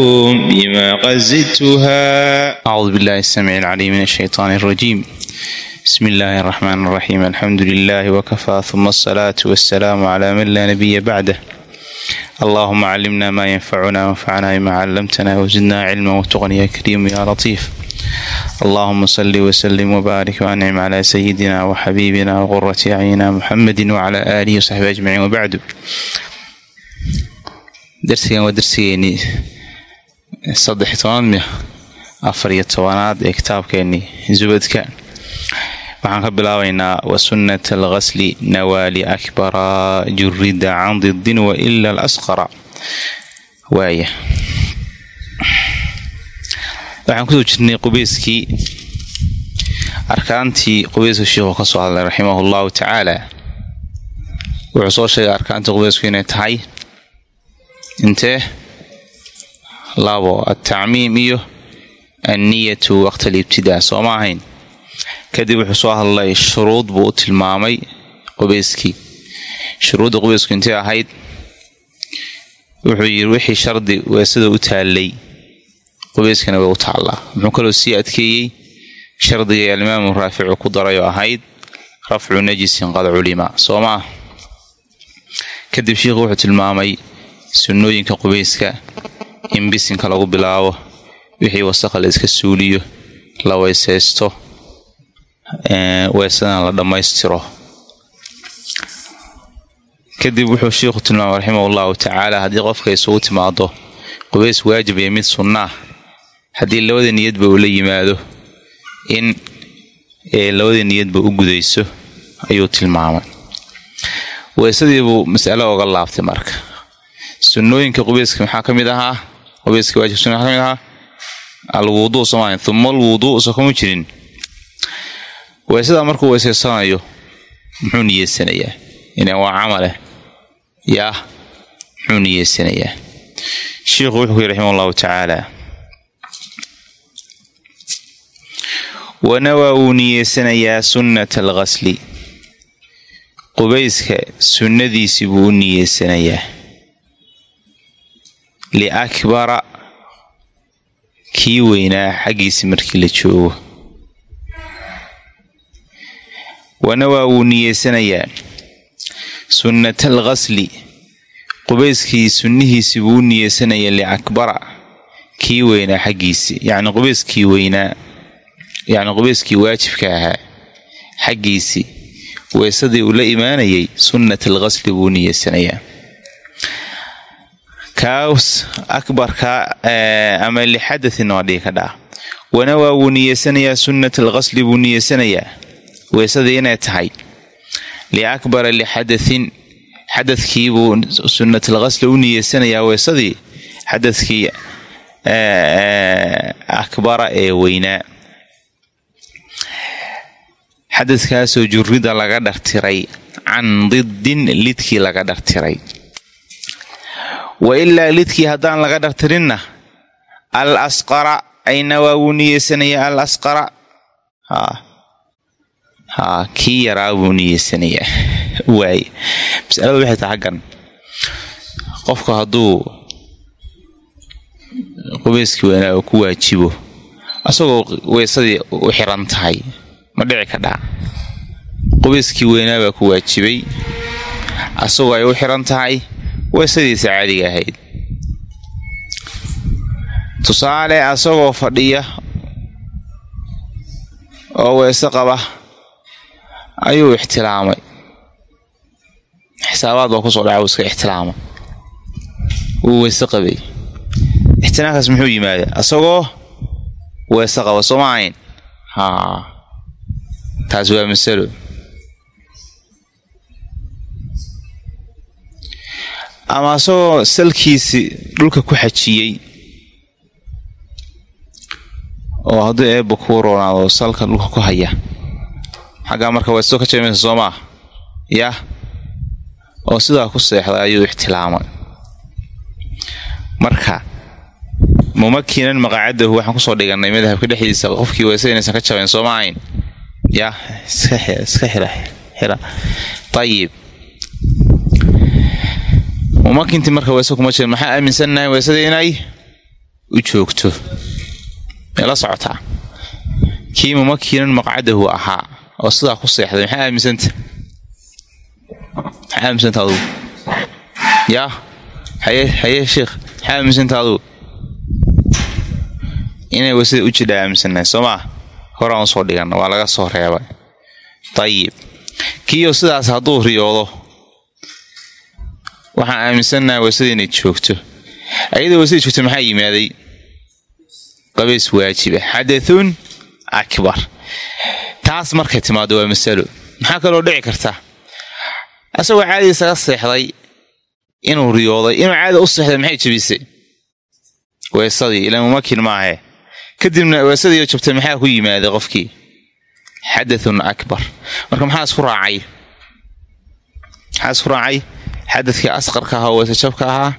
بما قد زدتها أعوذ بالله السميع العليم من الشيطان الرجيم بسم الله الرحمن الرحيم الحمد لله وكفى ثم الصلاة والسلام على من لا نبي بعده اللهم علمنا ما ينفعنا وانفعنا بما علمتنا وزدنا علما وتقني يا كريم يا لطيف اللهم صل وسلم وبارك وأنعم على سيدنا وحبيبنا وغرة أعيننا محمد وعلى آله وصحبه أجمعين وبعد darsigan waa darsigeenii saddex toban mi afar iyo tobanaad ee kitaabkeenii zubadka. Waxaan ka bilaabaynaa wa sunnat alghasli nawaali akbara jurida can wa ila alasqara. Waaya waxaan ku soo jirnay qubeyskii arkaantii qubeyska sheikhu ka soo hadlay raximah allahu tacaala. Wuxuu soo sheegay arkaantii qubeysku inay tahay intee labo altacmiim iyo anniyatu waqta alibtidaa soo ma ahayn? Kadib wuxuu soo hadlay shuruud buu u tilmaamay qubeyskii shuruudda qubeysku intay ahayd? Wuxuu yidhi wixii shardi weesada u taallay. Qubeyskana way u taallaa. Muxuu kaloo sii adkeeyey shardiga alimaamu raaficu ku darayoo ahayd rafcu najisin qad culima. Soo maah kadib sheikhu wuxuu tilmaamay sunnooyinka qubeyska in bisinka lagu bilaabo wixii wasaqa la iska suuliyo la weysaysto weesadana la dhammaystiro. Kadib wuxuu sheikhu tilmaamay raximah allahu tacaala haddii qofka isugu timaado qubeys waajib iyo mid sunnaa haddii labada niyadba uu la yimaado in labada niyadba u gudayso ayuu tilmaamay. Weysadiibuu mas'alo oga laabtay marka. Sunnooyinka qubeyska maxaa ka mid ahaa qubeyska waajib sunna maxaa ka mid ahaa alwuduu soomaalia uma alwuduu soo kama jirin weysada markuu weysaysanayo muxuu niyeysanayaa ina waa camaleh yaa muxuu niyeysanayaa sheikhu wuxuu ku yidhi raximah allahu tacaala wanawaa wuu niyeysanayaa sunnata alghasli. Qubeyska sunnadiisii buu u niyeysanayaa liakbara kii weynaa xaggiisi markii la joogo. Wanawaa wuu niyeysanayaa sunnatal ghasli. Qubeyskii sunnihiisii buu u niyeysanayaa liakbara kii weynaa xaggiisii yacni qubeyskii weynaa yacni qubeyskii waajibka ahaa xaggiisii weysadii uu la imaanayay sunnatal ghasli buu u niyeysanayaa kaas akbarka ama lixadatin waa dhigi ka dhaa. Wanawaa wuu niyeysanayaa sunnat alghasli buu niyeysanayaa weysadii inay tahay. Liakbara lixadatin xadadkiibuu sunnat alghasli u niyeysanayaa weysadii xadadkii akbara ee weynaa. Xadadkaasoo jurida laga dhartiray can didin lidkii laga dhartiray wa ilaa lidkii haddaan laga dhartirinna al asqara ayna waa wuu niyeysanayaa al asqara haa kii yaraa buu niyeysanayaa waay masalada waxay tahay xaggan. Qofku hadduu qubeyskii weynaa uu ku waajibo asagoo weysadii u xiran tahay ma dhici kadhaa qubeyskii weynaa baa ku waajibay asagoo ay u xiran tahay weysadiisa caadiga ahayd tusaale asagoo fadhiya oo weyse qaba ayuu ixtilaamay xisaabaad baa ku soo dhaca uu iska ixtilaama wuu weyse qabay ixtiraamkaas muxuu yimaada asagoo weese qaba soo ma ahayn haa taas waa masalo ama asagoo salkiisi dhulka ku xajiyey. Oo hadduu eebba kuu roonaado salka dhulka ku haya. Xaggaa marka waa soo ka jabaymaysa soo maa yah oo sidaa ku seexday ayuu ixtilaamay. Marka mumakinan maqaacadahu waxaan ku soo dhiganay madhabka dhexdiisa qofkii weysada inaysan ka jabayn sooma ahayn? Yah iska xira ayib mumakintii marka weyse kuma jira maxaa aaminsannahay weysada inay u joogto la socotaa kii mumakinan maqcadahu ahaa oo sidaa ku seexday maxaa aaminsanta maxaa aaminsanta adugu yaa haye haye sheikh maxaa aaminsanta adugu inay weysada u jidhaa aaminsannahay soo maa horaan u soo dhiganna waa laga soo reebay dayib kiiyo sidaas hadduu riyoodo waxaan aaminsannahay weysada inay joogto. Ayadoo weysada joogto maxaa yimaaday? Qabays waajiba. Xadathun akbar. Taas markay timaado waa masalo. Maxaa kaloo dhici karta? Asagoo caadi isaga seexday inuu riyooday inuu caada u seexday maxay jebisay weesadii ilaa mumakin maahe kadibna weesadiioo jabtay maxaa ku yimaaday qofkii? Xadathun akbar. Marka maxaa isku raacay? Maxaa isku raacay xadadkii asqarka ahaa oo weese jabka ahaa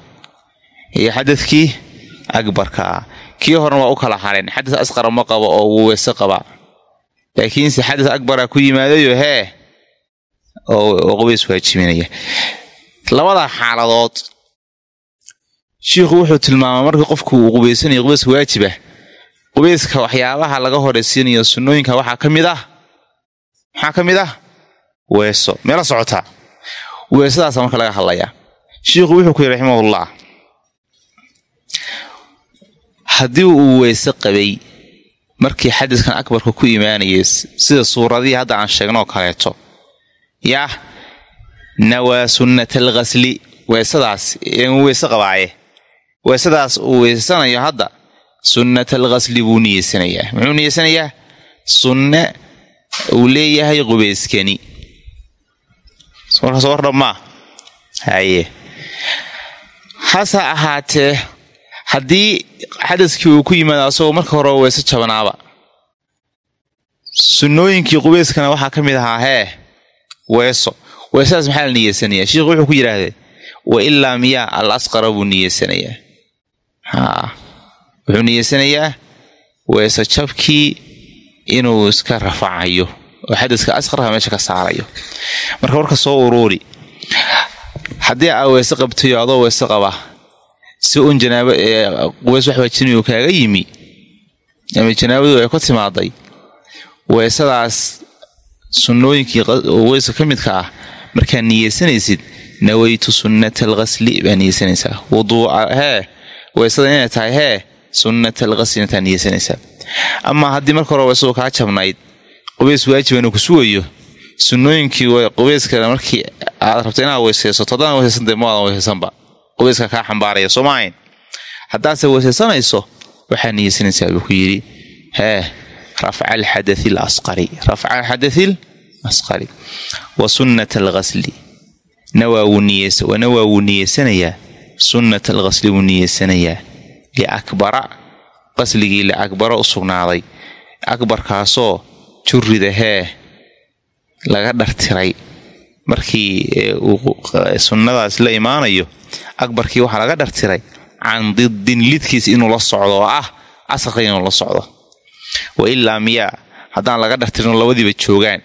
iyo xadadkii akbarka ah kii horena waa u kala hareen xadad asqara ma qabo oo wuu weese qabaa laakiinse xadad akbara ku yimaadayo hee oo qubays waajibinaya labada xaaladood shiikhu wuxuu tilmaamay marka qofku uu qubaysanayo qubays waajiba qubayska waxyaabaha laga horaysiinayo sunnooyinka waxaa ka mid ah maxaa ka mid ah? Weeso. Meela socotaa weesadaasa marka laga hadlayaa shiikhu wuxuu ku yidhi raximahullah haddii uu weyse qabay markii xadiskan akbarka ku imaanayay sida suuradihii hadda aan sheegnoo kaleeto. Yaa nawaa sunnata alghasli weesadaas weyse qabaaye. Weesadaas uu weysanayo hadda sunnata alghasli buu niyeysanayaa muxuu niyeysanayaa sunne uu leeyahay qubeyskani warkaas war dhammaa haye. Hase ahaatee haddii xadaskii uu ku yimaado asagoo marka hore weyse jabanaaba sunnooyinkii qubeyskana waxaa ka mid ahaa hee weeso. Weesadaas maxaa la niyeysanayaa sheikhu wuxuu ku yidhaahdee wa ilaa miyaa al asqara buu niyeysanayaa haa. Wuxuu niyeysanayaa weese jabkii inuu iska rafacayo oo xadaska asqarka meesha ka saarayo. Marka warka soo uruuri haddii aa weese qabtayo adoo weese qaba si un janaaba qubays wax waajinayu kaaga yimi ama janaabadu ay ku timaaday weesadaas sunnooyinkii weyska ka midka ah markaad niyeysanaysid nawaytu sunnata alghasli baa niyeysanaysaa. Wuduuca hee weysada inay tahay hee sunnata alghasli intaad niyeysanaysaa. Ama haddii marka hore weysadu kaa jabnayd qubays waajiba inuu ku sugayo. Sunnooyinkii qubeyskana markii aad rabto inaad weysaysato haddaan weysaysan maadan weysaysanba. Qubeyska kaa xambaaraya soo maahayn haddaadse weysaysanayso waxaa niyeysanaysaa buu ku yidhi hee rafca alxadathi alasqari rafca alxadathi alasqari wa sunnata alghasli. Nawaa wuu niyeysanayaa sunnata alghasli wuu niyeysanayaa liakbara qasligii liakbara u sugnaaday. Akbarkaasoo jurrida hee laga dhartiray markii uu sunnadaas la imaanayo akbarkii waxaa laga dhartiray can didin lidkiis inuu la socdo oo ah asarka inuu la socdo. Wa ilaa miyaa haddaan laga dhartirin labadiiba joogaan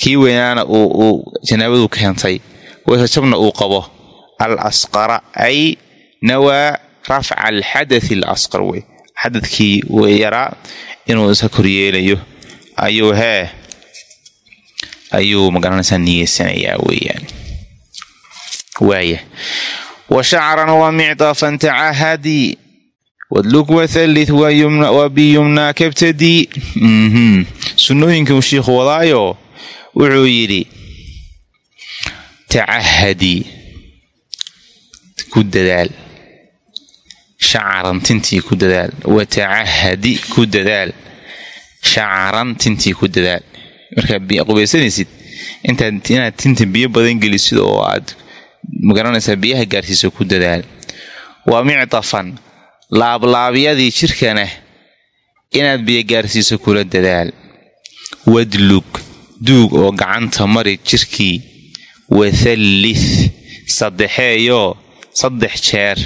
kii weynaana uu janaabadu keentay weysajabna uu qabo. Al asqara ay nawaa rafca alxadathi al asqar wey. Xadadkii yaraa inuu iska koryeelayo ayuu hee ayuu ma garanaysaa niyeysanayaa weeyaan. Waaya wa shacran wa micdaafan tacahadii wadlug wathallith wa biyumnaa kabtadii sunnooyinkan shiikhu wadaayo wuxuu yidhi tacahadii ku dadaal. Shacaran tintii ku dadaal. Wa tacahadi ku dadaal shacaran tintii ku dadaal. Markaad qubaysanaysid inaad tinta biyo badan gelisid oo aad ma garanaysaa biyaha gaarsiiso ku dadaal. Waa micdafan laablaabyadii jirkana inaad biyo gaarsiiso kula dadaal. Wadlug duug oo gacanta mari jirkii wathallith saddexeeyoo saddex jeer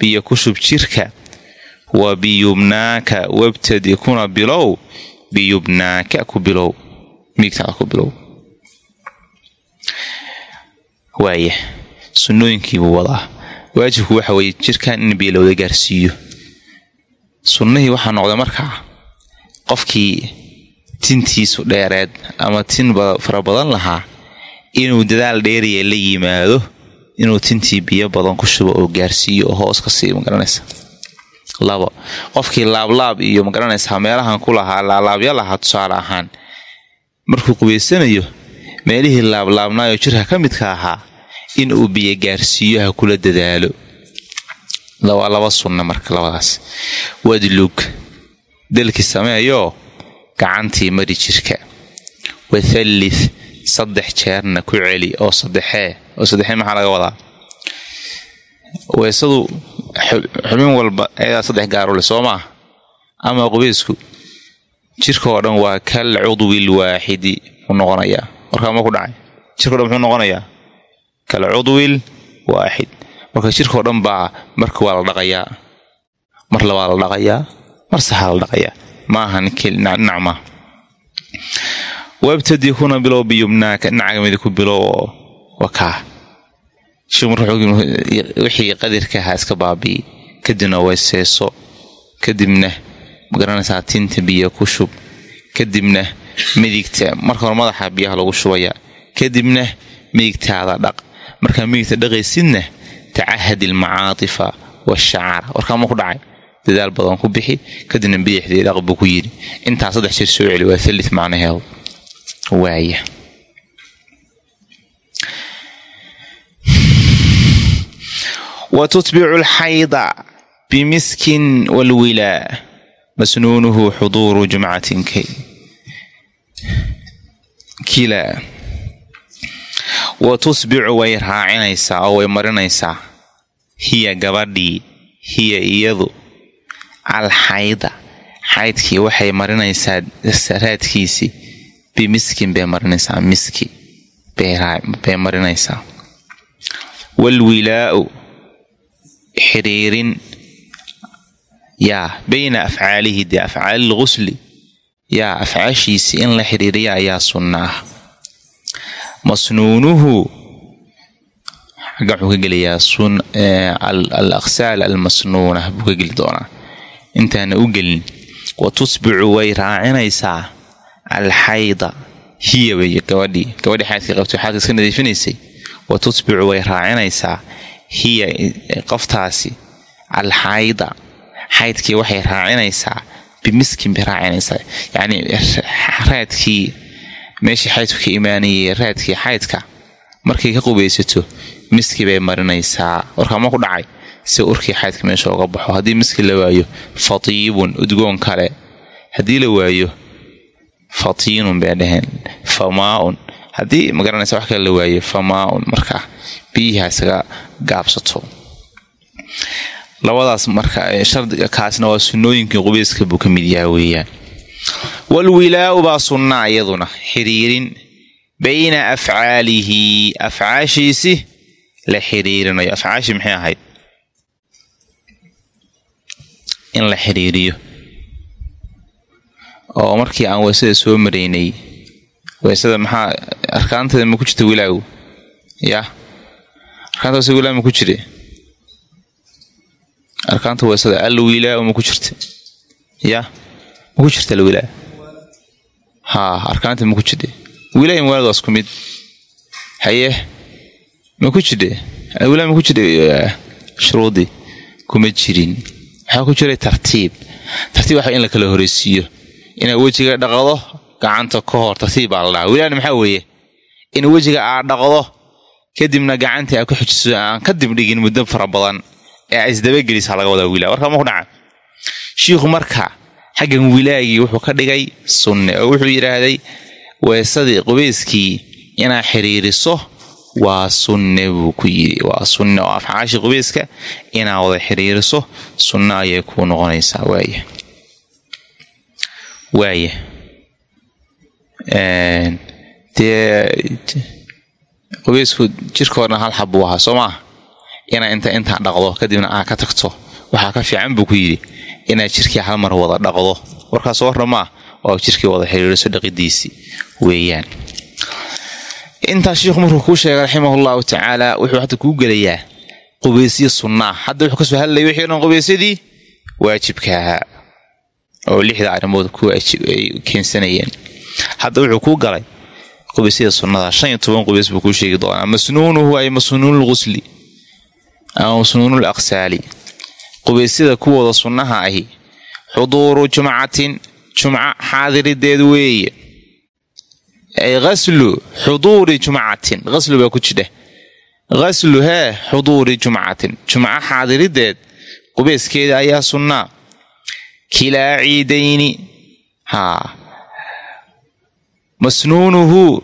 biyo ku shub jirka. Wa biyubnaaka wabtadi kuna bilow biyubnaaka ku bilow? Miigtaada ku bilow? Waaya sunnooyinkiibuu wadaa waajibku waxa weeye jirkan in biyo lawada gaarsiiyo. Sunnihii waxaa noqday markaa qofkii tintiisu dheereed ama tin fara badan lahaa inuu dadaal dheeriya la yimaado inuu tintii biyo badan ku shubo oo gaarsiiyo oo hoos ka siiyo magaranaysa labo. Qofkii laablaab iyo ma garanaysaa meelahan ku lahaa laalaabya lahaa tusaale ahaan markuu qubaysanayo meelihii laablaabnaayoo jirka ka midka ahaa in uu biyo gaarsiiyo ha kula dadaalo. Waa laba sunna marka labadaas. Wadlug dalki sameeyoo gacantii mari jirka. Wathallith saddex jeerna ku celi oo saddexee oo saddexee maxaa laga wadaa weysadu xubin walba ayadaa saddex gaarule soo maa ama qubaysku jirka oo dhan waa kal cudwil waaxidi u noqonayaa. Warkaa ma ku dhacay? Jirka o dhan muxuu noqonayaa? Kal cudwil waaxid marka jirkao dhan baa marka waa la dhaqayaa. Mar labaa la dhaqayaa mar saxaa la dhaqayaa. Maaha dhinac maa wabtadi kuna bilow biyubnaaka dhinacagamidi ku bilow oo wakaa wixii qadirkahaa iska baabi'i kadibna weyseeso kadibna ma garanaysaa tinta biyo ku shub kadibna midigta marka hore madaxa biyaha lagu shubayaa kadibna midigtaada dhaq. Markaa midigta dhaqaysidna tacahad ilmacaatifa washacara warkaa ma ku dhacay dadaal badan ku bixi kadibna bidixdii dhaq buu ku yidhi. Intaa saddex jeer soo celi waa thalith macnaheedu. Waaya wa tutbicu alxayda bimiskin walwilaa masnuunuhu xuduuru jumcatin kilaa wa tusbicu way raacinaysaa oo way marinaysaa hiya gabadhii hiya iyadu alxayda xaydkii waxay marinaysaa raadkiisii bimiskin bay marinaysaa miski bay marinaysaa walwilaa'u xiriirin. Yaa bayna afcaalihi dee afcaali lqusli yaa afcaashiisii in la xiriiriya ayaa sunna ah masnuunuhu xagga wuxuu ka gelayaa al aqsaal almasnuuna buu ka geli doonaa. Intaana u gelin. Wa tusbicu way raacinaysaa. Alxayda hiya wey gabadhii gabadhii xaydkii qabtay xaadka iska nadiifinaysay wa tutbicu way raacinaysaa hiya qoftaasi alxayda. Xaydkii waxay raacinaysaa bimiskin bay raacinaysaa. Yacnii raadkii meeshii xaydku ka imaanayay raadkii xaydka markay ka qubaysato miski bay marinaysaa. Warkaama ku dhacay si urkii xaydka meesha oga baxo. Haddii miski la waayo fatiibun udgoon kale. Haddii la waayo fatiinun bay dhaheen famaaun haddii magaranaysa wax kale la waayo famaaun markaa biyiha isaga gaabsato. Labadaas marka shardiga kaasna waa sunnooyinkii qubayska buu ka mid yaha weeyaan. Walwilaa'u baa sunnaa iyaduna xiriirin bayna afcaalihi afcaashiisi la xiriirinayo. Afcaashii maxay ahayd? In la xiriiriyo. Oo markii aan weysada soo maraynay weysada maxaa arkaanteeda ma ku jirta wilaagu yaa. Arkaanta weysada wilaa ma ku jire? Arkaanta weysada alwilaau ma ku jirta? Yaa. Ma ku jirta alwilaa haa arkaanta ma ku jidhe wilaa muwaalad waa isku mid. Haye. Ma ku jidhe alwilaa ma ku jidhe shuruudii kuma jirin. Waxaa ku jiray tartiib. Tartiib waxa in la kala horeysiiyo inaad wejiga dhaqdo gacanta ka hor tartiib baa la dhaha wilaana maxaa weeye in wejiga aad dhaqdo kadibna gacantii aad ku xujiso aan kadib dhigin muddo fara badan ee a isdabagelisaa laga wadaa wilaa warkaa ma ku dhaca? Shiikhu marka xaggan wilaagii wuxuu ka dhigay sunne oo wuxuu yidhaahday weesadii qubayskii inaad xiriiriso waa sunne buu ku yidhi. Waa sunne oo afcaashii qubayska inaad wada xiriiriso sunne ayay kuu noqonaysaa. Waaya waaya dee qubaysku jirkoodna hal xab buu ahaa soo maaha inaa inta intaa dhaqdo kadibna aa ka tagto. Waxaa ka fiican buu ku yidhi inaad jirkii hal mar wada dhaqdo. Warkaas warra maah oo jirkii wada xiriiriso dhaqidiisii weeyaan. Intaa shiikhu markuu kuu sheegay raximahullahu tacaala wuxuu hadda kuu gelayaa qubaysyo sunnaa hadda wuxuu ka soo hadlayay wixii dhan qubaysyadii waajibka ahaa oo lixda arrimood ay keensanayeen. Hadda wuxuu kuu galay qubaysyada sunnada shan iyo toban qubays buu kuu sheegi doonaa. Masnuunuhu ay masnuunulqusli ama masnuunul aqsaali. Qubaysyada kuwooda sunnaha ahi xuduuru jumcatin jumco xaadirideed weeye. Ay ghaslu xuduuri jumcatin ghaslu baa ku jidha ghaslu hee xuduuri jumcatin jumco xaadirideed qubayskeeda ayaa sunnaa. Kilaa ciidayni haa masnuunuhu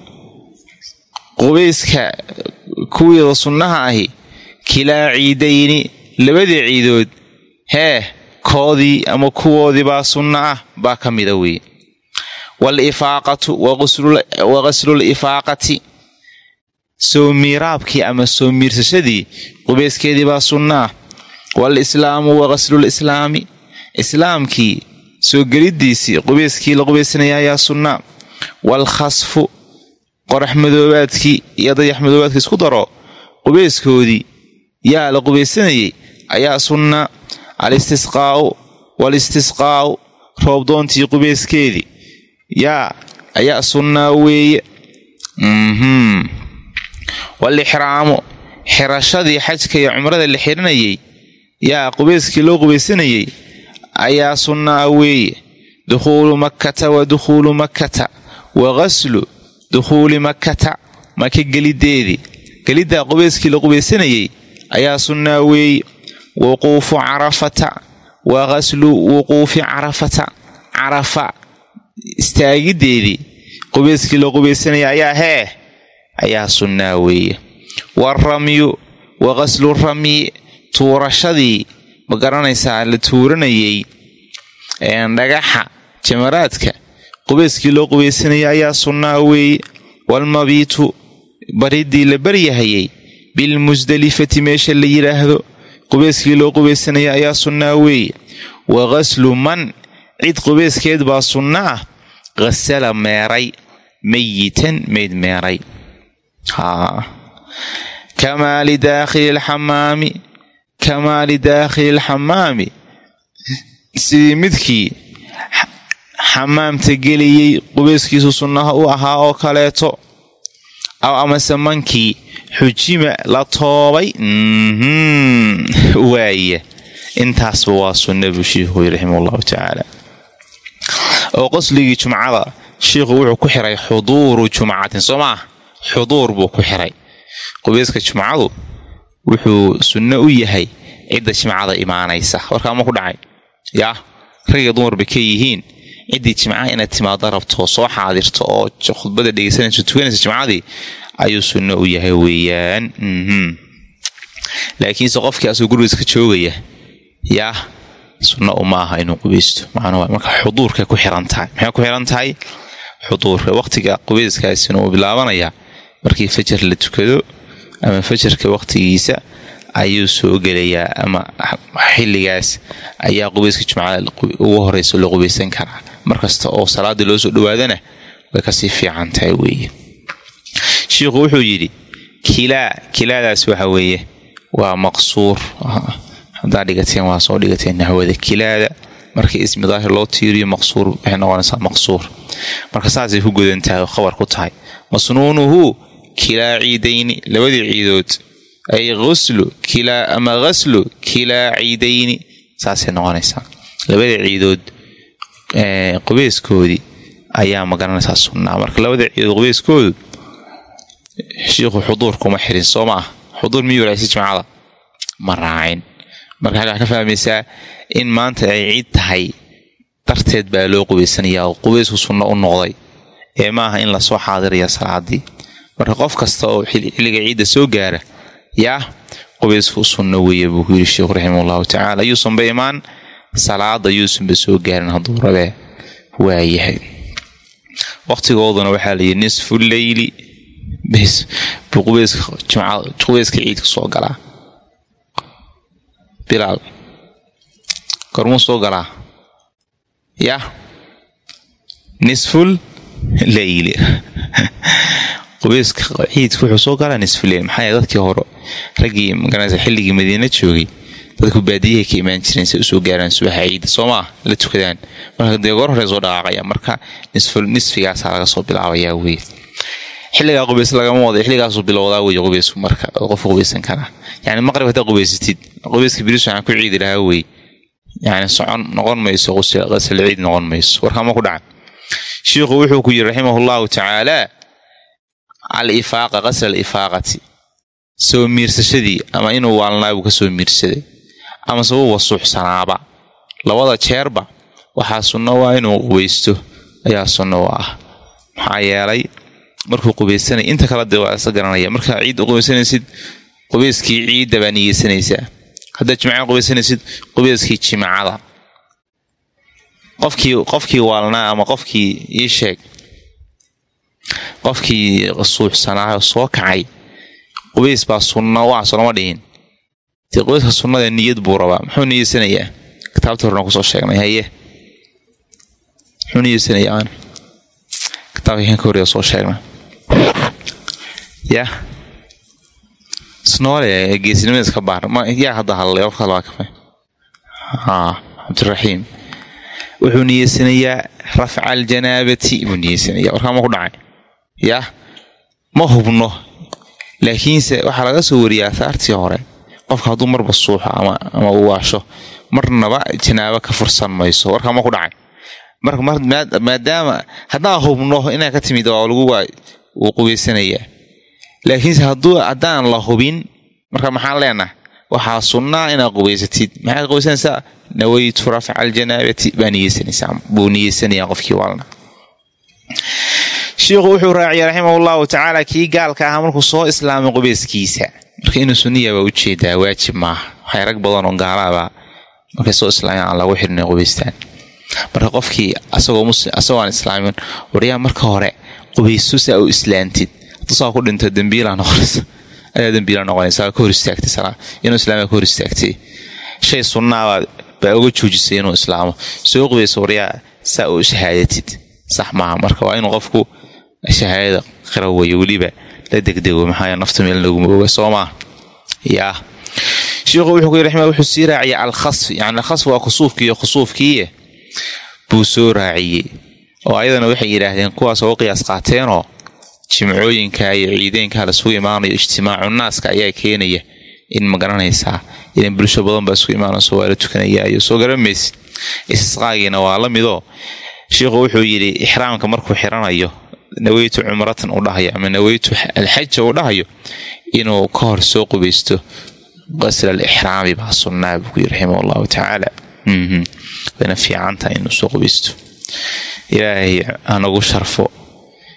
qubayska kuwiida sunnaha ahi kilaa ciidayni labadii ciidood hee koodii ama kuwoodii baa sunna ah baa ka mida weeye. Waalifaaqatu wa ghaslul ifaaqati soo miiraabkii ama soo miirsashadii qubayskeedii baa sunna ah. Waalislaamu wa ghaslul islaami islaamkii soo geliddiisii qubayskii la qubaysanaya ayaa sunnaa waalkhasfu qorax madoobaadkii iyo dayax madoobaadkii isku daro qubayskoodii yaa la qubaysanayay ayaa sunnaa alistisqaa'u walistisqaa'u roobdoontii qubayskeedii yaa ayaa sunnaa weeye waalixraamu xirashadii xajka iyo cumrada la xiranayay yaa qubayskii loo qubaysanayay ayaa sunnaa weeye dukhuulu makkata wa dukhuulu makkata wa ghaslu dukhuuli makkata maka geliddeedii geliddaa qubayskii la qubaysanayay ayaa sunnaa weeye wuquufu carafata wa ghaslu wuquufi carafata carafa istaagiddeedii qubayskii la qubaysanaya ayaa hee ayaa sunnaa weeye waaramyu wa ghaslu ramyi tuurashadii ma garanaysaa la tuuranayay. Dhagaxa jamaraadka qubayskii loo qubaysanaya ayaa sunnaa weeye waalmabiitu baridii la baryahayay bilmusdelifati meesha la yidhaahdo qubayskii loo qubaysanaya ayaa sunnaa weeye wa ghaslu man cid qubayskeed baa sunna ah ghasala meeray mayitan mayd meeray. Kamaa lidaakhili lxamaami kamaa lidaakhili lxamaami sidii midkii xamaamta geliyey qubayskiisu sunnaha u ahaa oo kaleeto. Aw amase mankii xujima la toobay? Waaya intaasba waa sunna buu shiikhu yiri allahu tacaala. Oo qosligii jumcada shiikhu wuxuu ku xiray xuduuru jumcatin soo maah xuduur buu ku xiray. Qubayska jumcadu wuxuu sunno u yahay cidda jimcada imaanaysa. Warkaa ma ku dhacay? Yaa ragga dumarba ka yihiin ciddii jimcaha inaad timaado rabto soo xaadirto oo khudbada dhegeysanayso tukanaysa jimcadii ayuu sunno u yahay weeyaan. Laakiinse qofkii asuu gurigiiska joogaya yaa sunno uma aha inuu qubaysto. Macnuu marka xuduurkay ku xiran tahay. Maxay ku xiran tahay? Xuduurka. Waqtiga qubayskaasina uu bilaabanayaa markii fajar la tukado ama fajarka waqtigiisa ayuu soo gelayaa ama xilligaas ayaa qubayska jumcada ugu horeysa loo qubaysan karaa markasta oo salaadii loo soo dhawaadana way ka sii fiican tahay weeye. Shiikhu wuxuu yidhi kilaa kilaadaas waxa weeye waa maqsuur. Haddaa dhigateen waa soo dhigateen naxwada kilaada. Markii ismi daahir loo tiiriyo maqsuur waxay noqonaysaa maqsuur. Marka saasay ku godan tahay oo khabar ku tahay. Masnuunuhu kilaa ciidayni labadii ciidood. Ay uslu kilaa ama ghaslu kilaa ciidayni. Saasay noqonaysaa. Labadii ciidood qubeyskoodii ayaa ma garanaysaa sunnaa marka labadii ciidood qubeyskoodu shiikhu xuduur kuma xirin soo ma ah xuduur miyuu raacisa jimcada ma raacin. Marka halkaa ka fahmaysaa in maanta ay ciid tahay darteed baa loo qubaysanayaa oo qubaysku sunno u noqday. Ee maaha in la soo xaadiraya salaadii. Marka qof kasta oo xilliga ciidda soo gaara yaa qubaysku sunno weeye buu ku yidhi sheikhu raximah allahu tacaala yuusanba imaan salaada yuusanba soo gaarin hadduu rabee waayahay. Waqtigooduna waxaa layidhi nisfu leyli buu qubeyska ciidka soo galaa. Bilaal gormuu soo galaa? Yah nisful leyli. Qubeyska ciidka wuxuu soo galaa nisful leyl maxaa dadkii hore raggii magaranaysa xilligii madiina joogay dadku baadiyahay ka imaan jireen si u soo gaaraan subaxa ciida soo la tukadaan. Marka hore soo dhaqaaqaya marka nisfigaasaa laga soo bilaabayaa wey xilligaa qubays lagama wada xilligaasuu bilowdaa wey qubaysku marka qofka qubaysan karaa yani maqrib haddaa qubaysatid qubayska biris waxaan ku ciidi lahaa wey yani socon noqon mayso qasal ciid noqon mayso warkama ku dhaca shiikhu wuxuu ku yiri raximah llahu tacaala al ifaaqa qasl ifaaqati soo miirsashadii ama inuu waalnaabuu ka soo miirsaday ama sabuu wasuuxsanaaba. Labada jeerba waxaa sunno waa inuu qubaysto ayaa sunno u ah. Maxaa yeelay markuu qubaysanay inta kala de waa isla garanaya. Markaa ciid qubaysanaysid qubeyskii ciidda baa niyeysanaysaa. Haddaad jimcada qubaysanaysid qubeyskii jimcada. Qofkii qofkii waalnaa ama qofkii ii sheeg qofkii suuxsanaayo soo kacay qubays baa sunna waaso lama dhihin qubayska sunnada niyad buu rabaa. Muxuu niyeysanayaa kitaabta horena ku soo sheegnay. Haye. Muxuu niyeysanayaa aan kitaabka kan ka horreya soo sheegnay. Yah snoole geesinimada iska baar yaa hadda hadlay qofka hadlaa kafe cabdiraxiim wuxuu niyeysanayaa rafca aljanaabati buu niyeysanaya warkaa ma ku dhacay. Yah ma hubno. Laakiinse waxaa laga soo wariyay ahaartii hore qofka hadduu marba suuxo ama uu waasho marnaba janaabo ka fursan mayso warkaa ma ku dhacay. Marka maadaama haddaan hubno inaa ka timid waa lagu wuu qubaysanayaa. Laakiinse hadduu haddaan la hubin marka maxaan leenaha waxaa sunnaa inaad qubaysatid. Maxaad qubaysanaysaa? Nawaytu rafca aljanaabati baa niyeysanaysaa buu niyeysanayaa qofkii waalna shiikhu wuxuu raaciyay raximah tacaala kii gaalka ahaa markuu soo islaamay qubeyskiisa marka inuu sunniya baa u jeedaa waajib maaha. Waxay rag badan oo gaalaabaa markay soo islaameen aan lagu xirina qubaystaan. Marka qofkii asagoo aan islaamin waryaa marka hore qubayso saa u islaantid. Haduusaa ku dhinto dembiilaa noqonaysa ayaa dembiila noqonaysa ka hor istaagtay inuu islaama ka hor istaagtay. Shay sunnaabaa baa uga joojisay inuu islaamo. Soo qubayso waryaa saa u shahaadatid sax maaha. Marka waa inuu qofku shahaadada qira weyo weliba la degdego maxaa nafta meel laguma oga soo maa yaa wuxuu ku yiri raxima wuxuu sii raaciyay alkhasfi yani alkhasf waa khusuufkiiyo khusuufkiiye buu soo raaciyey oo ayadana waxay yidhaahdeen kuwaas oo u qiyaas qaateenoo jimcooyinka iyo ciideenka lasugu imaanayo ijtimaacu naaska ayaa keenaya in ma garanaysaa idan bulsho badan baa isugu imaanayso waa la tukanayaayo soo garamaysid istisqaagiina waa la midoo shiikhu wuxuu yidhi ixraamka markuu xiranayo naweytu cumratan u dhahayo ama naweytu alxaja uu dhahayo inuu ka hor soo qubaysto qasl alixraami baa sunnaa buu ku yiri raximah allahu tacaala wayna fiicantahay inuu soo qubaysto. Ilaahay hanagu sharfo.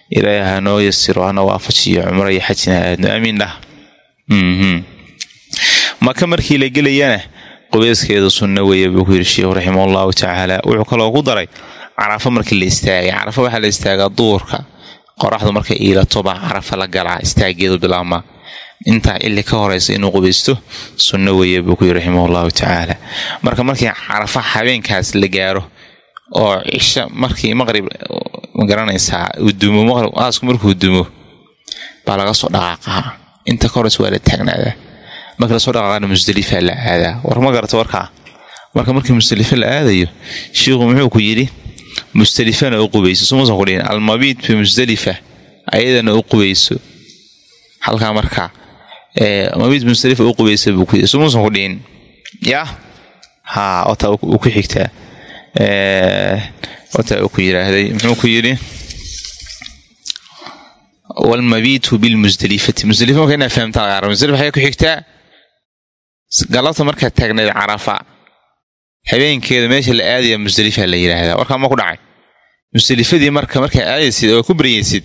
Ilaahay hanoo yasiro hana waafajiyo cumro iyo xajina aadno. Aamiin dhah. Maka markii la gelayana qubayskeedu sunno weeye buu ku yiri sheikhu raximah tacaala wuxuu kaloo ku daray carafo markii la istaagay. Carafo waxaa la istaagaa duurka qoraxdu markay iilato carafa la galaa istaageedu bilaabmaa intaa xilli ka horeysa inuu qubaysto sunno weeye buu ku yiri raximah allahu tacaala. Marka markii carafa habeenkaas la gaaro oo cisho markii maqrib ma garanaysaa dumo maqrib aasku markuu dumo baa laga soo dhaqaaqaa. Inta ka horeysa waa la taagnaadaa marka la soo dhaqaaqana musdalifaa la aadaa. War ma garata warkaa? Marka markii musdalifa la aadayo shiikhu muxuu ku yidhi mustalifana u qubayso sumuusan ku dhihin almabiid fi musdalifa ayadana u qubayso. Halkaa marka mabiid musdalifa u qubaysa buu sumuusan ku dhihin yaa haa otaa uu ku xigtaa. Otaa uu ku yidhaahday. Muxuu ku yidhi? Walmabiitu bilmusdalifati musdalifa marka inaa fahamtaan laga raba waxay ku xigtaa. Galabta markaad taagnayd carafa habeenkeeda meesha la aadaya musdalifa la yidhaahdaa warkaa ma ku dhacay. Musdelifadii marka markaa aadaysid oo ku baryaysid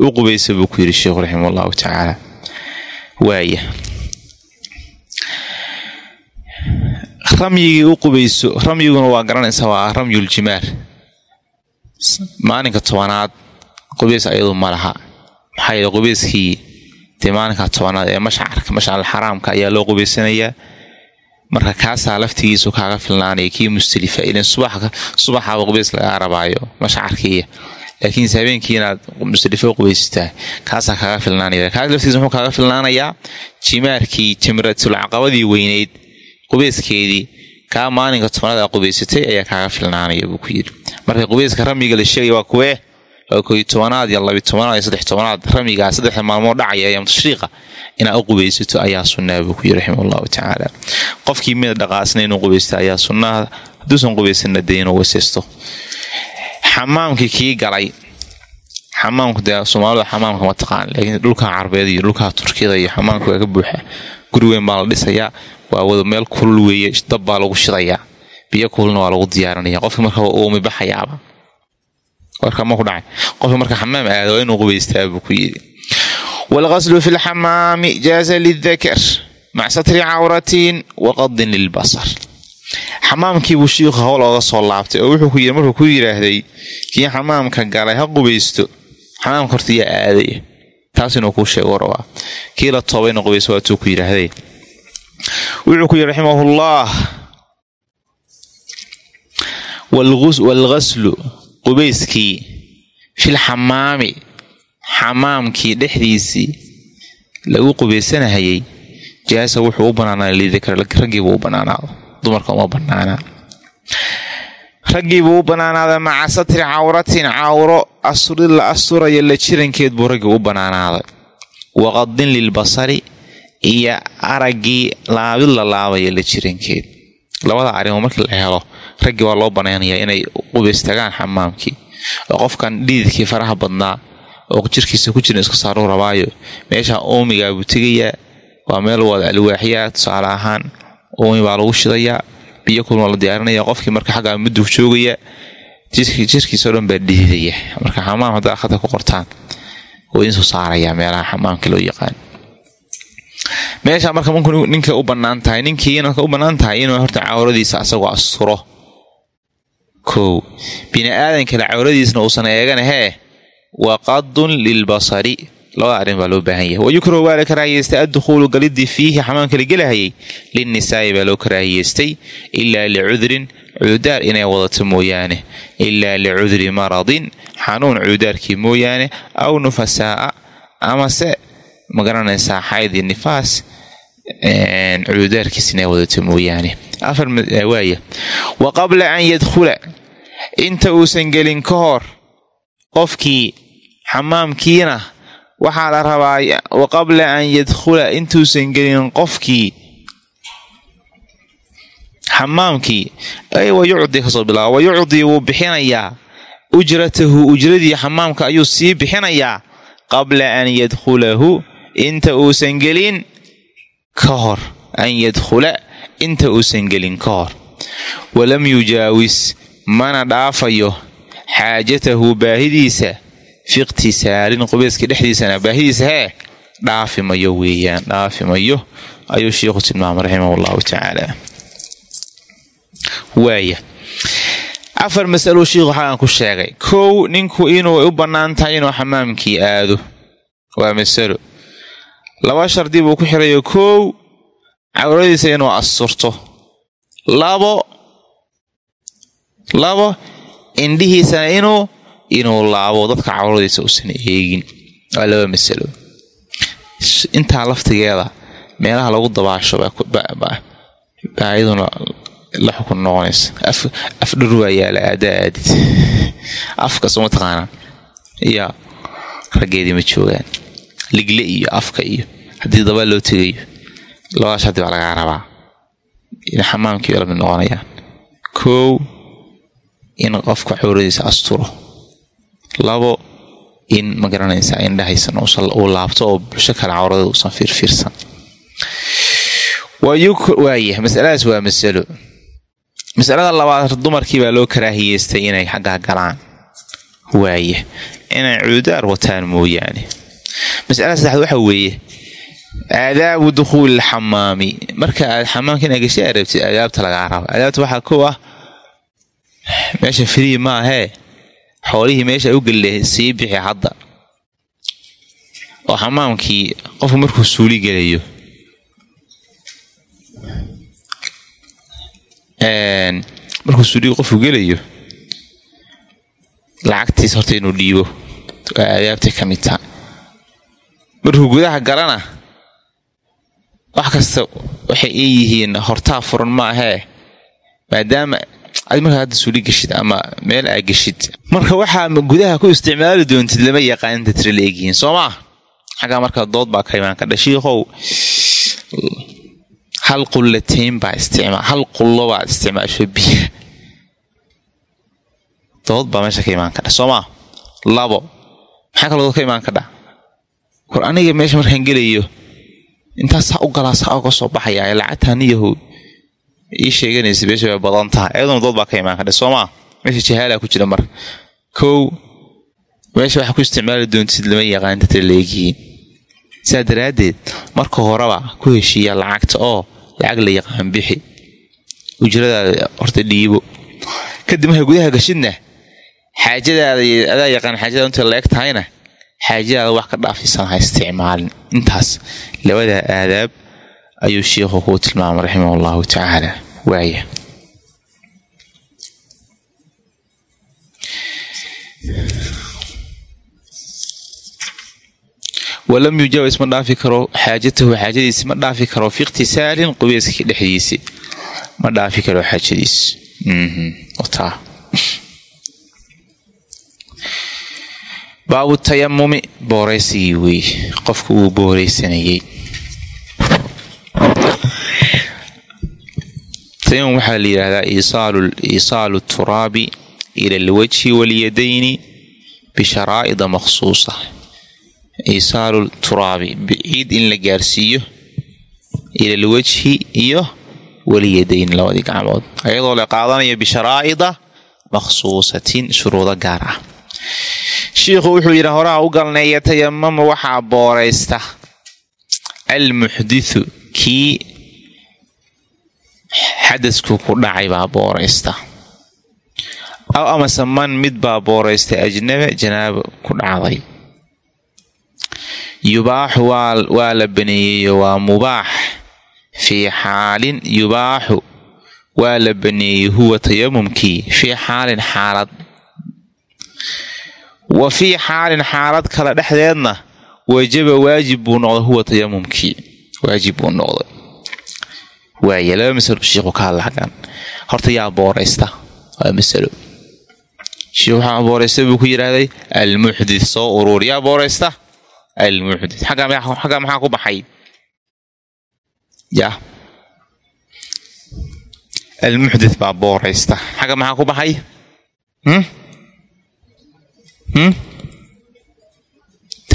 u qubaysa buu ku yidhi sheikhu raximah allahu tacaala. Waaya. Ramyigii u qubayso ramyiguna waa garanaysaa waa ramyuljimaar maalinka tobanaad qubays ayadu ma laha. Maxaa yeele qubeyskii dee maalinka tobanaad ee mashcarka mashcal xaraamka ayaa loo qubaysanayaa marka kaasaa laftigiisu kaaga filnaanaya kii mustalifa ilan subaxaba qubays lagaa rabaayo mashcarkiiya laakiinse habeenkii inaad mustalifo qubaysataa kaasaa kaaga filnaanaya kaas laftigiisa muxuu kaaga filnaanayaa? Jimaarkii jamratul caqabadii weyneyd qubayskeedii kaa maalinka tobanaad aa qubaysatay ayaa kaaga filnaanaya buu ku yidhi. Marka qubayska ramiga la sheegaya waa kuwee waa koy tobanaad iyo labi tobanaad iyo saddex tobanaad ramigaa saddexda maalmood dhacaya ayaam tashriiqa inaad u qubaysato ayaa sunnaa buu ku yidhi raximah allahu tacaala. Qofkii mida dhaqaasna inuu qubaysta ayaa sunnaha hadduusan qubaysanna dee inuu weysaysto xamaamkii kii galay xamaamku dee soomaalida xamaamka ma taqaan laakiin dhulkan carbeed iyo dhulkaa turkiyada iyo xamaamka waa ka buuxa. Guri weyn baa la dhisayaa waa wada meel kulul weeye dab baa lagu shidayaa biyo kululna waa lagu diyaarinaya qofki marka baxayaaba warka ma ku dhacay qofka marka xamaam aada inuu qubaystaa buu ku yidhi. Waalqaslu fi lxamaami jaaza lidakar mac satri cawratin waqadin lilbasar xamaamkiibuu shiikhu howl ooga soo laabtay oo wuxuu ku yidhi markuu ku yidhaahday kii xamaamka galay ha qubaysto. Xamaamka horta yaa aaday. Taas inuu kuu sheego rabaa kii la toobayna qubaysto waatuu ku yidhaahday. Wuxuu ku yidhi raximahullah. Waalghaslu qubayskii fil xamaami xamaamkii dhexdiisii lagu qubaysanahayay jaasa wuxuu u banaanaaday lidakar raggiibuu u banaanaado. Dumarka uma banaanaa raggiibuu u banaanaaday maca satri cawratin cawro asurid la asturaya la jirankeed buu raggii u banaanaaday. Waqadin lilbasari iyo araggii laabid la laabaya la jirankeed. Labada arrimo markii la helo raggii waa loo banaynayaa inay qubaystagaan xamaamkii. Oo qofkan dhiidkii faraha badnaa oo jirkiisa ku jiran iska saaruu rabaayo meesha uumigaa buu tegayaa waa meel wada alwaaxyaa tusaale ahaan uumi baa lagu shidayaa biyo kulma la diyaarinaya qofkii marka xaggaa mudug joogaya jirkiisao dhan baa dhiidaya marka xamaam haddaa khadka ku qortaan wuu idin soo saarayaa meelaha xamaamka loo yaqaan. Meesha marka ninka u bannaan tahay ninkii marka u bannaan tahay inuu horta cawradiisa asagoo asturo kow bini aadan kale cawradiisna uusan eegan hee waqadun lilbasari labada arrin baa loo baahan yahay. Wayukrahu waa la karaahiyeystay addukhuulu galidii fiihi xamaamka la gelahayay linnisaa'i baa loo karaahiyeystay ilaa licudrin cududaar inay wadato mooyaane ilaa licudri maradin xanuun cududaarkii mooyaane aw nufasaa'a amase ma garanaysaa xayd iyo nifaas cududaarkiis inay wadato mooyaane afarwaaya wa qabla an yadkhula inta uusan gelin ka hor qofkii xamaamkiina waxaa la rabaa wa qabla an yadkhula intuusan gelin qofkii xamaamkii. Wayucdi ka soo bilaaba wayucdii wuu bixinayaa. Ujratahu ujradii xamaamka ayuu sii bixinayaa. Qabla an yadkhulahu inta uusan gelin ka hor an yadkhula inta uusan gelin ka hor walam yujaawis mana dhaafayo xaajatahu baahidiisa fi iqtisaalin qubeyska dhexdiisana. Baahidiisa hee dhaafi mayo weeyaan dhaafi mayo ayuu sheikhu tilmaamay raximah llahu tacaala waaya afar masaluu shiikhu xagan ku sheegay. Kow ninku inuu u bannaan tahay inuu xamaamkii aado. Waa masalo laba shardi buu ku xirayo kow cawradiisa inuu asturto. Labo labo indhihiisana inuu inuu laabo dadka cawradiisa uusan eegin. Waa laba masalo. Intaa laftigeeda meelaha lagu dabaasho baa iyaduna la xukun noqonaysa. Af dhurwaa yaalla aadaa aadid. Afka soo mataqaanaa ya raggeedii ma joogaan ligle iyo afka iyo haddii daba loo tegayo labadaas haddi baa lagaa rabaa. In xamaamkii la mid noqonayaan kow in qofka cawradiisa asturo. Labo in ma garanaysaa indhahaysan uu laabto oo bulsho kale cawradeeda uusan fiirfiirsan waaya masaladaas waa masalo. Masalada labaad dumarkii baa loo karaahiyeystay inay xaggaa galaan. Waaya inay cududaar wataan mooyaane masalada saddexaad waxa weeye aadaabu dukhuuli lxamaami marka aad xamaamka inaa gashay arabtid aadaabta lagaa raba aadaabta waxaa kow ah meesha frii maahee xoolihii meesha u geli sii bixi hadda. Oo xamaamkii qofku markuu suuli gelayo. Markuu suuliga qofku gelayo lacagtiis horta inuu dhiibo. Adaabtay ka mid taha markuu gudaha galana wax kasta waxay ii yihiin hortaa furan ma ahee maadaama ad markaa hadda suuli geshid ama meel aa geshid. Marka waxaa gudaha ku isticmaali doontid lama yaqaan inta tira la egyihiin soo maa xaggaa markaa dood baa ka imaan kadha shiikow hal qullatayn baa isticmaa hal qullo baa isticmaasho biya dood baa meesha ka imaan kadha soo maa labo maxaa kaloo ka imaan kadha aniga meesha markaan gelayo intaas saa u galaa saa uga soo baxayaa lacagtaaniyahu ii sheeganaysa meesha way badan tahay ayaduna dood baa ka imaan kadha soo maa meesha jahaalaa ku jira marka kow meesha waxaa ku isticmaali doontid lama yaqaan inta tira la egyihiin sidaa daraaddeed marka horeba ku heshiiya lacagta oo lacag la yaqaan bixi. Ujradaada horta dhiibo. Kadib markaa gudaha gashidna xaajadaada adaa yaqaan xaajadaada inta la eg tahayna xaajadaada wax ka dhaafisan ha isticmaalin. Intaas labada aadaab ayuu sheikhu kuu tilmaamay raximah allahu tacaala waaya walam yujaawis ma dhaafi karo xaajatahu xaajadiisi ma dhaafi karo fi ikhtisaalin qubeyska dhexdiisi. Ma dhaafi karo xaajadiis baabu tayamumi booraysigii weeye qofku uu booraysanayey tayamum waxaa la yidhaahdaa iisaalu turaabi ila alwajhi walyadayni bisharaa'ida makhsuusa. Iisaalu turaabi ciid in la gaarsiiyo ila alwajhi iyo waliyadayn labadii gacmood ayadoo la qaadanayo bisharaa'ida makhsuusatin shuruudo gaar ah shiikhu wuxuu yidhi horaa u galnay yatayamamu waxaa booraysta. Almuxdithu kii xadasku ku dhacay baa booraysta. Aw amase man mid baa booraysta ajnaba janaaba ku dhacday. Yubaaxu waa la baneeyeyo waa mubaax. Fii xaalin yubaaxu waa la baneeyey huwa tayamumkii fii xaalin xaalad wa fii xaalin xaalad kale dhexdeedna wajaba waajib buu noqday huwa tayamumkii waajib buu noqday. Waaya laba masalo shiikhu ka hadla horta yaa booraysta. Waa masalo. Shiikhu waxaa booraysta buu ku yidhaahday almuxdith soo uruur. Yaa booraysta? Almuxdith xaggaa maxaa ku baxay? Ya almuxdith baa booraysta. Xagga maxaa ku baxay? T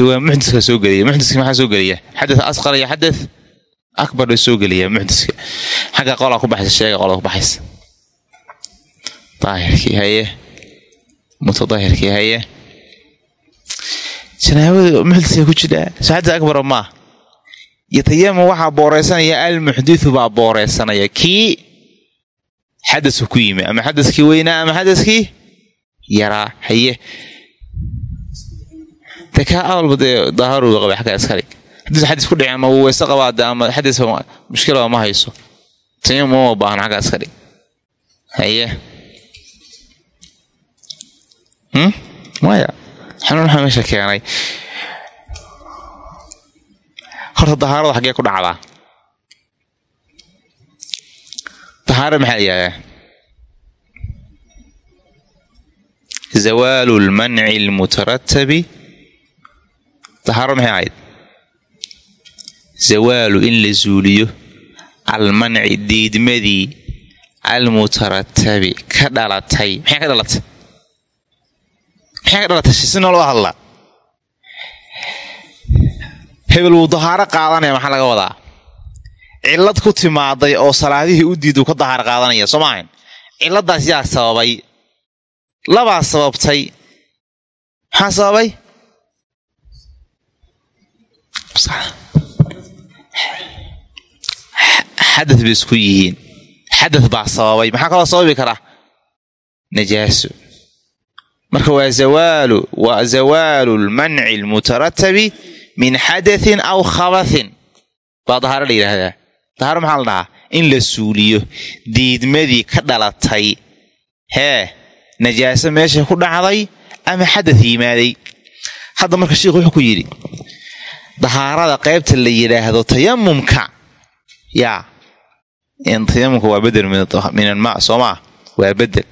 waa muxdika soo geliya muxdiska maxaa soo geliya? Xadad asqar iyo xadad akbar bay soo geliya muxdiska. Xagga qolaa ku baxaysa sheega qolaa ku baxaysa. Daahirkii haye mutadaahirkii haye. Janaabada muxdiska ku jidhaa soo xadad akbara maa yatayamam waxaa booraysanaya almuxdithu baa booraysanaya kii xadasku ku yimi ama xadaskii weynaa ama xadaskii yaraa haye de kaa awalba dee daaharuga qabay xagga iskale haddii xadis ku dhicin ama wuu weyse qabaade ama xadis mushkilaba ma hayso tayamum uma baahno xagga iska dhig haye maya xanuun waxaa meesha keenay horta dahaarada xaggee ku dhacdaa dahaara maxaa la yihahdaa zawaalu lmanci almutaratabi dahaaro maxay ahayd zawaalu in la zuuliyo almanci diidmadii almutaratabi ka dhalatay maxay ka dhalatay maxay ka dhalatay si noo hadlaa hebel wuu dahaaro qaadanaya maxaa laga wadaa cillad ku timaaday oo salaadihii u diidu ka dahaaro qaadanaya soo maahayn cilladaas yaa sababay labaa sababtay maxaa sababay xadad bay isku yihiin. Xadad baa sababay. Maxaa kaloo sababi kara? Najaaso marka waa zawaalu waa zawaalu lmanci lmutaratabi min xadathin aw khabathin. Baa dahaaro la yidhaahdaa. Dahaaro maxaa la dhahaa? In la suuliyo diidmadii ka dhalatay. Hee najaaso meesha ku dhacday ama xadath yimaaday? Hadda marka sheikhu wuxuu ku yidhi dahaarada qaybta la yidhaahdo tayamumka yaa tayamumka waa bedel min almaa soo maa waa bedel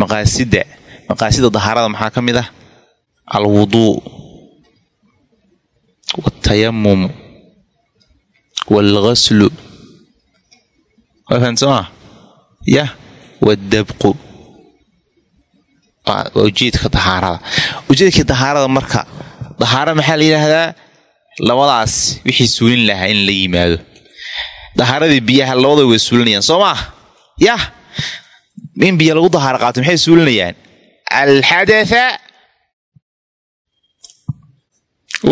maqaasida. Maqaasida dahaarada maxaa ka mid ah? Alwuduu watayamumu waalghaslu waa fahan maa yah waddabqu waa ujeedka dahaarada. Ujeedkii dahaarada marka dahaara maxaa la yidhaahdaa labadaas wixii suulin lahaa in la yimaado. Dahaaradii biyaha labada way suulinayaan soo maa yah in biyo lagu dahaaro qaato maxay suulinayaan? Alxadatha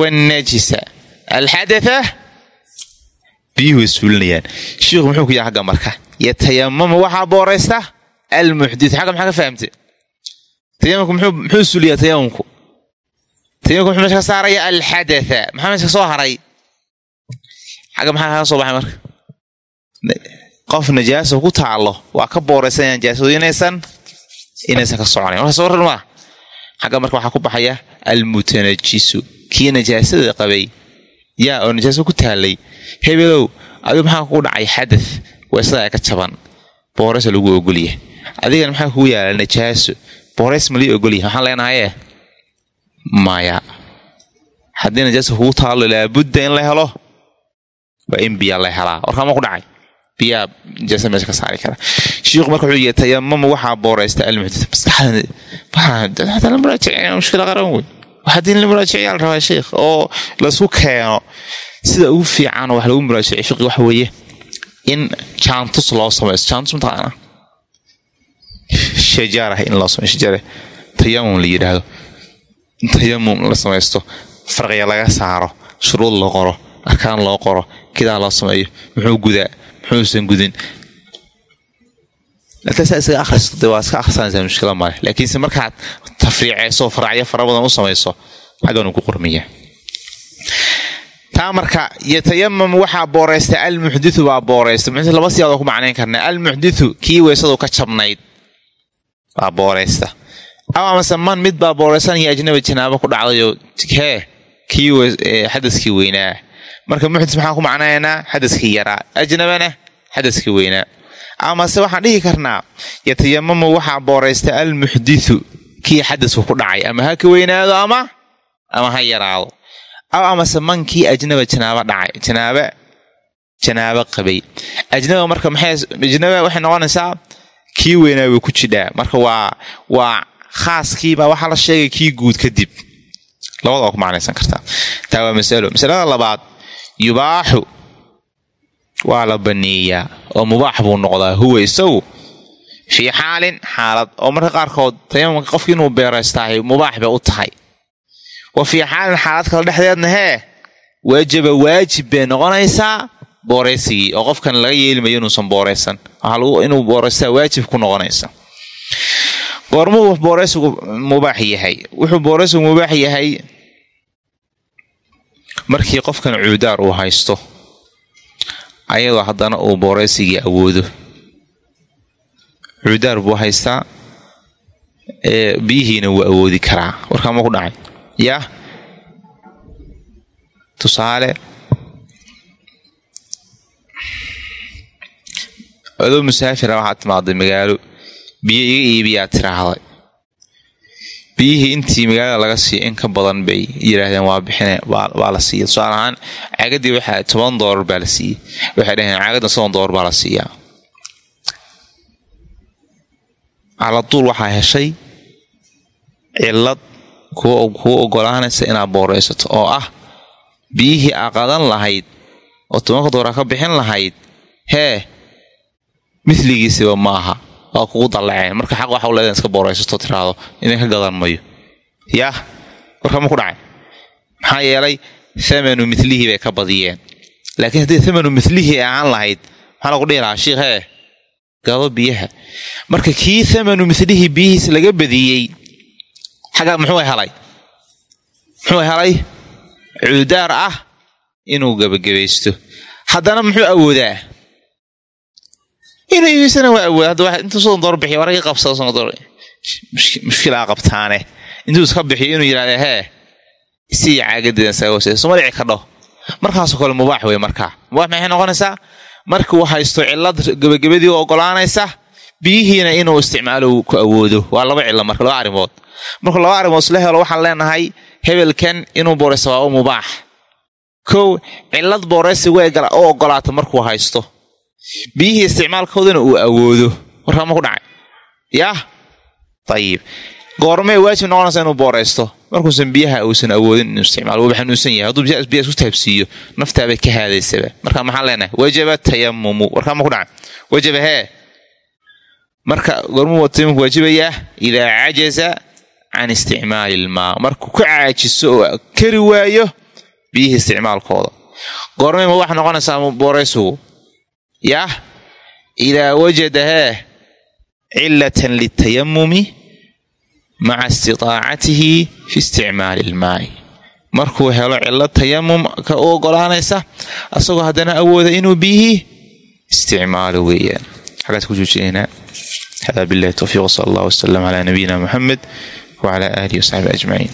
wannajisa alxadatha biyuhu way suulinayaan. Shiikhu muxuu ku yahay xagga marka? Yatayamama waxaa booraysta almuxdithu xagga maxaa ka fahamte tayamumku muxuu suuliyaa tayamumku muxuu meesha ka saaraya alxadatha. Maxaa meesha ka soo haray? Xagga maxaa kaga soo baxay marka? Qof najaasa ku taallo. Waa ka booraysan najaasadu inaysan inaysan ka soconayn. Marka soo rar maa xagga marka waxaa ku baxaya almutanajisu. Kii najaasada qabay. Yaa oo najaasa ku taallay. Hebelow adigu maxaa kugu dhacay xadath? Weesada ka jaban booraysa lagu ogolya adigana maxaa kugu yaalla najaaso? Boorays ma lii ogolyahay? Maxaan leenahaye maya. Haddii najaasa kugu taallo laabudda in la helo waa in biya la helaa. Warkaama ku dhacay? Biyaa najaasa meesha ka saari kara. Shiikhu marka wuxuu yihi tayamama waxaa booraysta almuxdith maskaxda la muraajic mushkila qaran wey haddii la muraajiciyaa la rabaa sheikh oo la isku keeno sida ugu fiican wax lagu muraajicay fiqi waxa weeye in jaantus loo samaysto jaantus mataqaana shajaarah in loo sameyo shajaare tayamum la yidhaahdo tayamum la samaysto. Farqiya laga saaro shuruud loo qoro arkaan loo qoro kidaa loo sameeyo muxuu gudaa muxuusan gudin. Saa isaga akhristo de waa iska akhrisanaysaa mushkila male laakiinse markaad tafriiceyso faracyo fara badan u samayso xagganuu ku qormiya taa marka yatayamam waxaa booraysta almuxdithu baa muxdithu laba siyaadoo ku macnayn karnaa? Almuxdithu kii weysadu ka jabnayd baa booraysta. aw amase man mid baa booraysanaya ajnabi janaabo ku dhacdayoo hee kii xadaskii weynaa. Marka muxdith maxaan ku macnaynaa? Xadaskii yaraa. Ajnabana xadaskii weynaa. Amase waxaan dhihi karnaa yatayamamu waxaa booraysta almuxdithu kii xadasku ku dhacay. Ama ha ka weynaado ama ama ha yaraado. Amase mankii ajnaba janaaba dhacay janaaba janaabo qabay. Ajnaba marka maxay ajnaba waxay noqonaysaa kii weynaa way ku jidhaa marka waa waa khaaskiibaa waxaa la sheegay kii guud kadib labada waa ku macnaysan kartaa taa waa masalo masalada labaad yubaaxu waa la baneeyaa oo mubaax buu noqdaa huwa isagu fii xaalin xaalad oo marka qaarkood tayamumka qofki inuu beeraystahay mubaax bay u tahay wa fii xaalin xaalad kale dhexdeedna hee waajaba waajib bay noqonaysaa booraysigii oo qofkan laga yeelimayo inuusan booraysan inuu booraystaa waajib ku noqonaysa goormuu booraysigu mubaax yahay. Wuxuu booraysigu mubaax yahay markii qofkan cuudaar uu haysto. Ayadoo haddana uu booraysigii awoodo. Cuudaar buu haystaa biyihiina wuu awoodi karaa. Warkaama ku dhacay? Yaa tusaale. Adoo musaafira waxaad timaaday magaalo biyo iga iibiyaa tiraahday. Biyihii intii magaalada laga siiyo in ka badan bay yidhaahdeen waa bixine baa la siiya. Tusaale ahaan caagadii waxaa toban doolar baa la siiyey. Waxay dhaheen caagadda soddon doolar baa la siiyaa caladuul waxaa heshay cillad kuwa ogolaanaysa inaad booraysato oo ah biyihii aa qadan lahayd oo tobanka doolar ka bixin lahayd hee miligiisiba ma aha waa kugu dallaceen marka xaq waxa u leedaen iska booraysato tiraahdo idin ka gadan mayo. Yaah warkama ku dhacay. Maxaa yeelay thamanu milihii bay ka badiyeen. Laakiin haddii thamanu milihii ay ahaan lahayd maxaa lagu dhihi lahaa shiikh hee gado biyaha. Marka kii thamanu milihii biyihiis laga badiyey xagga muxuu helay muxuu helay cuudaar ah inuu gebagabaysto haddana muxuu awoodaa inuu iibisana waa hadda intuu soddon door bixiy waragii qabsada soddon door. Mushkilaa qabtaane. Intuu iska bixiyo inuu yidhahda hee isii caagadeedan saga hooseysa suma dhici kadho markaasoo kale mubaax wey markaa mubaax maxay noqonaysaa? Markuu haysto cillad gebagabadii ogolaanaysa biyihiina inuu isticmaalo ku awoodo. Waa laba cillo marka laba arrimood. Markuu laba arrimood isla helo waxaan leenahay hebelkan inuu booreysa waa mubaax. Kow cillad booreysi u ogolaata markuu haysto biyihii isticmaalkoodana uu awoodo. Warkaa ma ku dhacay. Yaah ayib goormay waajib noqonaysa inuu booreysto markuusan biyaha uusan awoodin inuu isticmaalo wuuba xanuunsan yahay. Hadduu biyaha isku taabsiiyo naftaabay ka haadaysaba marka maxaan leenahay? Wajaba tayamumu warkaa ma ku dhacay. Wajaba hee? Marka goormuu tayamumku waajibayaa idaa cajaza can isticmaali ilmaa markuu ka caajiso oo kari waayo biyihii isticmaalkooda. Goormay ma waxaa noqonaysaa booreysugu yah idaa wajada hee cilatan litayamumi maca istidaacatihi fi isticmaali ilmaai markuu helo cilo tayamum ka u ogolaanaysa asagoo haddana awooda inuu biyihii isticmaalo weeyaan. Xagaas ku joojinaynaa hada billahi towfiiq sal allah wasalam calaa nabiyina muxamed wacala aalihi wasaxbi ajmaciin